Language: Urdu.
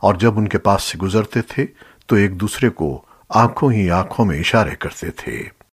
اور جب ان کے پاس سے گزرتے تھے تو ایک دوسرے کو آنکھوں ہی آنکھوں میں اشارے کرتے تھے۔